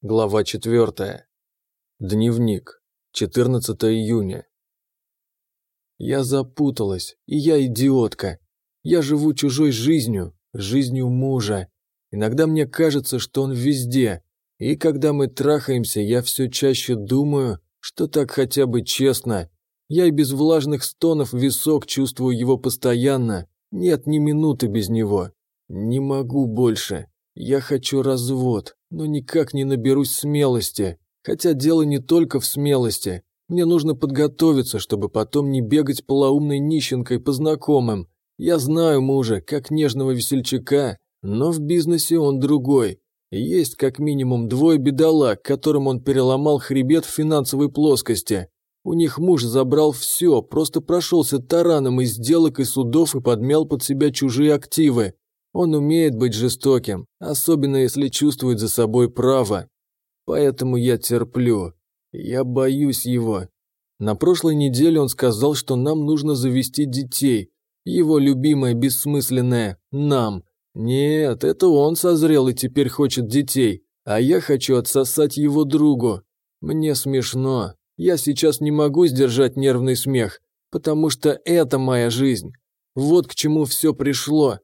Глава 4. Дневник. 14 июня. Я запуталась, и я идиотка. Я живу чужой жизнью, жизнью мужа. Иногда мне кажется, что он везде. И когда мы трахаемся, я все чаще думаю, что так хотя бы честно. Я и без влажных стонов висок чувствую его постоянно. Нет ни минуты без него. Не могу больше. Я хочу развод, но никак не наберусь смелости. Хотя дело не только в смелости. Мне нужно подготовиться, чтобы потом не бегать полоумной нищенкой по знакомым. Я знаю мужа, как нежного весельчака, но в бизнесе он другой. Есть как минимум двое бедолаг, которым он переломал хребет в финансовой плоскости. У них муж забрал все, просто прошелся тараном из сделок и судов и подмял под себя чужие активы. Он умеет быть жестоким, особенно если чувствует за собой право. Поэтому я терплю. Я боюсь его. На прошлой неделе он сказал, что нам нужно завести детей. Его любимое бессмысленное «нам». Нет, это он созрел и теперь хочет детей, а я хочу отсосать его другу. Мне смешно. Я сейчас не могу сдержать нервный смех, потому что это моя жизнь. Вот к чему все пришло.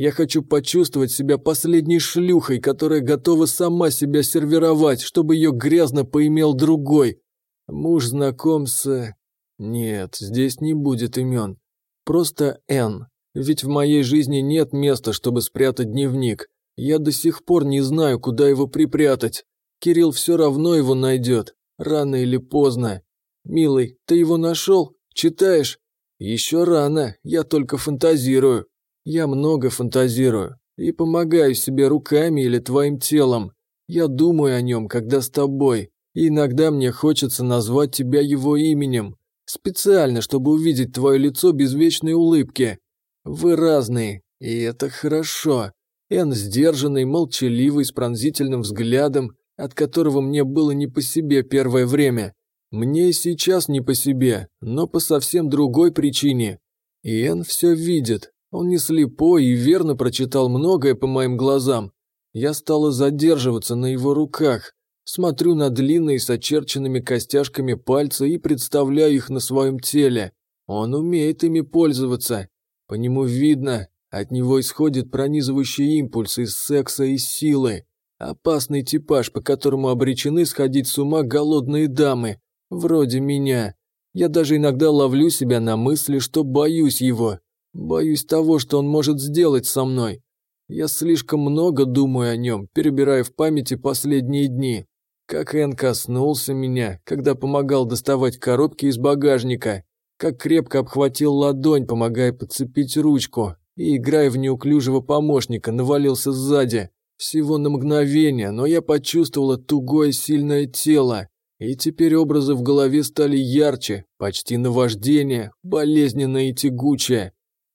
Я хочу почувствовать себя последней шлюхой, которая готова сама себя сервировать, чтобы ее грязно поимел другой. Муж знаком с... Нет, здесь не будет имен. Просто Н. Ведь в моей жизни нет места, чтобы спрятать дневник. Я до сих пор не знаю, куда его припрятать. Кирилл все равно его найдет, рано или поздно. Милый, ты его нашел? Читаешь? Еще рано, я только фантазирую. Я много фантазирую и помогаю себе руками или твоим телом. Я думаю о нем, когда с тобой. И иногда мне хочется назвать тебя его именем. Специально, чтобы увидеть твое лицо без вечной улыбки. Вы разные, и это хорошо. Эн сдержанный, молчаливый, с пронзительным взглядом, от которого мне было не по себе первое время. Мне и сейчас не по себе, но по совсем другой причине. И Эн все видит, он не слепой и верно прочитал многое по моим глазам. Я стала задерживаться на его руках, смотрю на длинные с очерченными костяшками пальцы и представляю их на своем теле. Он умеет ими пользоваться. По нему видно, от него исходит пронизывающий импульс из секса и силы. Опасный типаж, по которому обречены сходить с ума голодные дамы, вроде меня. Я даже иногда ловлю себя на мысли, что боюсь его, Боюсь того, что он может сделать со мной. Я слишком много думаю о нем, перебирая в памяти последние дни. Как Эн коснулся меня, когда помогал доставать коробки из багажника. Как крепко обхватил ладонь, помогая подцепить ручку. И, играя в неуклюжего помощника, навалился сзади. Всего на мгновение, но я почувствовала тугое сильное тело. И теперь образы в голове стали ярче, почти наваждение, болезненное и тягучее.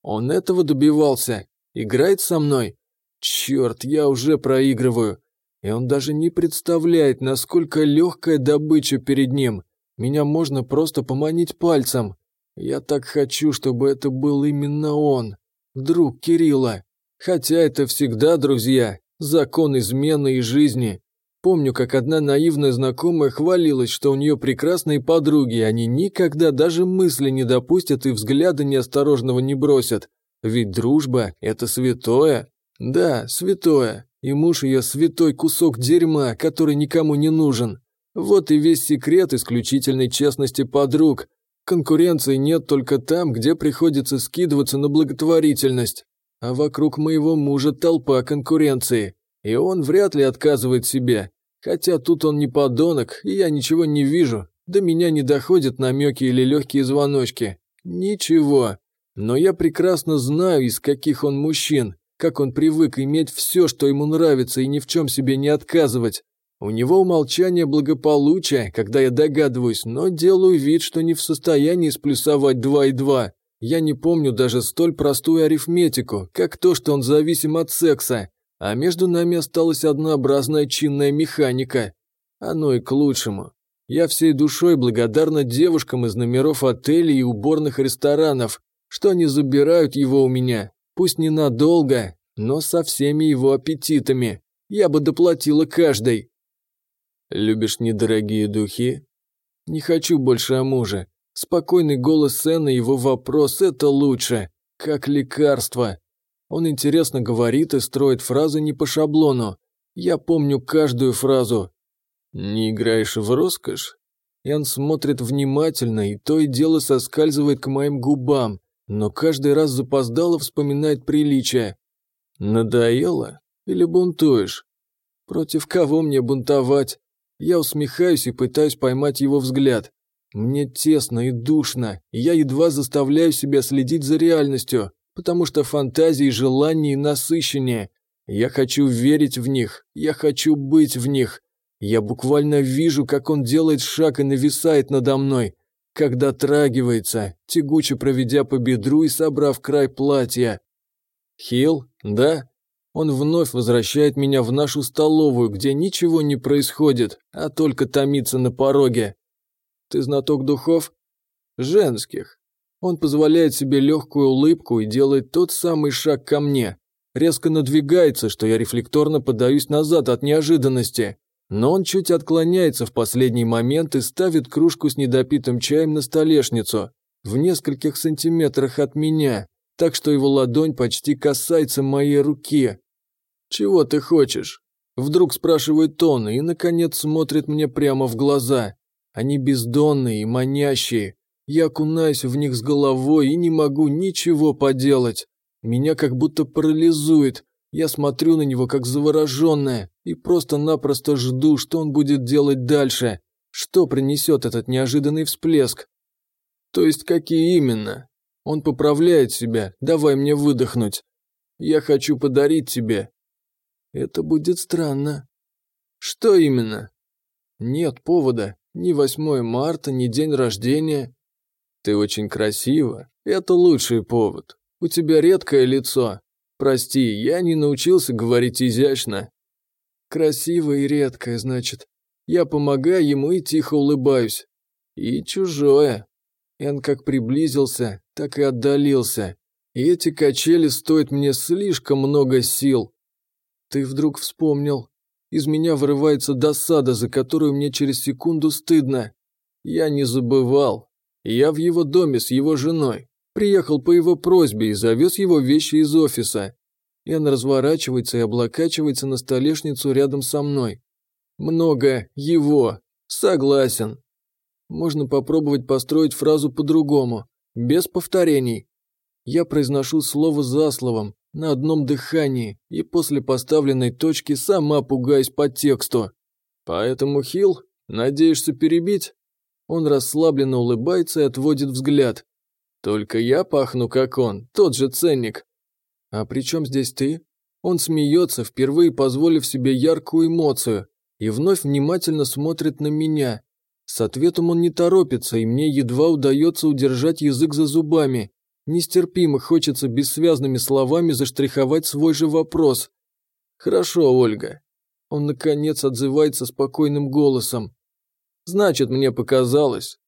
Он этого добивался. Играет со мной? Черт, я уже проигрываю. И он даже не представляет, насколько легкая добыча перед ним. Меня можно просто поманить пальцем. Я так хочу, чтобы это был именно он. Друг Кирилла. Хотя это всегда, друзья, закон измены и жизни. Помню, как одна наивная знакомая хвалилась, что у нее прекрасные подруги, они никогда даже мысли не допустят и взгляда неосторожного не бросят. Ведь дружба – это святое. Да, святое. И муж ее святой кусок дерьма, который никому не нужен. Вот и весь секрет исключительной честности подруг. Конкуренции нет только там, где приходится скидываться на благотворительность. А вокруг моего мужа толпа конкуренции. И он вряд ли отказывает себе. Хотя тут он не подонок, и я ничего не вижу. До меня не доходят намеки или легкие звоночки. Ничего. Но я прекрасно знаю, из каких он мужчин, как он привык иметь все, что ему нравится, и ни в чем себе не отказывать. У него умолчание благополучия, когда я догадываюсь, но делаю вид, что не в состоянии сплюсовать два и два. Я не помню даже столь простую арифметику, как то, что он зависим от секса, а между нами осталась однообразная чинная механика. Оно и к лучшему. Я всей душой благодарна девушкам из номеров отелей и уборных ресторанов, что они забирают его у меня, пусть ненадолго, но со всеми его аппетитами. Я бы доплатила каждой. Любишь недорогие духи? Не хочу больше о муже. Спокойный голос Сэна и его вопрос – это лучше. Как лекарство. Он интересно говорит и строит фразы не по шаблону. Я помню каждую фразу. «Не играешь в роскошь?» Ян смотрит внимательно, и то и дело соскальзывает к моим губам, но каждый раз запоздало вспоминает приличие. «Надоело? Или бунтуешь?» «Против кого мне бунтовать?» Я усмехаюсь и пытаюсь поймать его взгляд. Мне тесно и душно, и я едва заставляю себя следить за реальностью, потому что фантазии и желания насыщеннее. Я хочу верить в них, я хочу быть в них. Я буквально вижу, как он делает шаг и нависает надо мной, как дотрагивается, тягуче проведя по бедру и собрав край платья. Хил, да? Он вновь возвращает меня в нашу столовую, где ничего не происходит, а только томится на пороге. Ты знаток духов? Женских. Он позволяет себе легкую улыбку и делает тот самый шаг ко мне. Резко надвигается, что я рефлекторно подаюсь назад от неожиданности. Но он чуть отклоняется в последний момент и ставит кружку с недопитым чаем на столешницу, в нескольких сантиметрах от меня, так что его ладонь почти касается моей руки. «Чего ты хочешь?» Вдруг спрашивает он и, наконец, смотрит мне прямо в глаза. Они бездонные и манящие. Я окунаюсь в них с головой и не могу ничего поделать. Меня как будто парализует. Я смотрю на него как завороженная и просто-напросто жду, что он будет делать дальше. Что принесет этот неожиданный всплеск? То есть какие именно? Он поправляет себя, давай мне выдохнуть. Я хочу подарить тебе. Это будет странно. Что именно? Нет повода. Ни 8 марта, ни день рождения. Ты очень красива. Это лучший повод. У тебя редкое лицо. Прости, я не научился говорить изящно. Красивое и редкое, значит. Я помогаю ему и тихо улыбаюсь. И чужое. Эн как приблизился, так и отдалился. И эти качели стоят мне слишком много сил. Ты вдруг вспомнил. Из меня вырывается досада, за которую мне через секунду стыдно. Я не забывал. Я в его доме с его женой. Приехал по его просьбе и завез его вещи из офиса. Ян разворачивается и облокачивается на столешницу рядом со мной. Много его. Согласен. Можно попробовать построить фразу по-другому, без повторений. Я произношу слово за словом, на одном дыхании и после поставленной точки сама пугаюсь по тексту. Поэтому, Хил, надеешься перебить? Он расслабленно улыбается и отводит взгляд. Только я пахну как он, тот же ценник. А при чем здесь ты? Он смеется, впервые позволив себе яркую эмоцию, и вновь внимательно смотрит на меня. С ответом он не торопится, и мне едва удается удержать язык за зубами. Нестерпимо хочется бессвязными словами заштриховать свой же вопрос. «Хорошо, Ольга». Он, наконец, отзывается спокойным голосом. «Значит, мне показалось.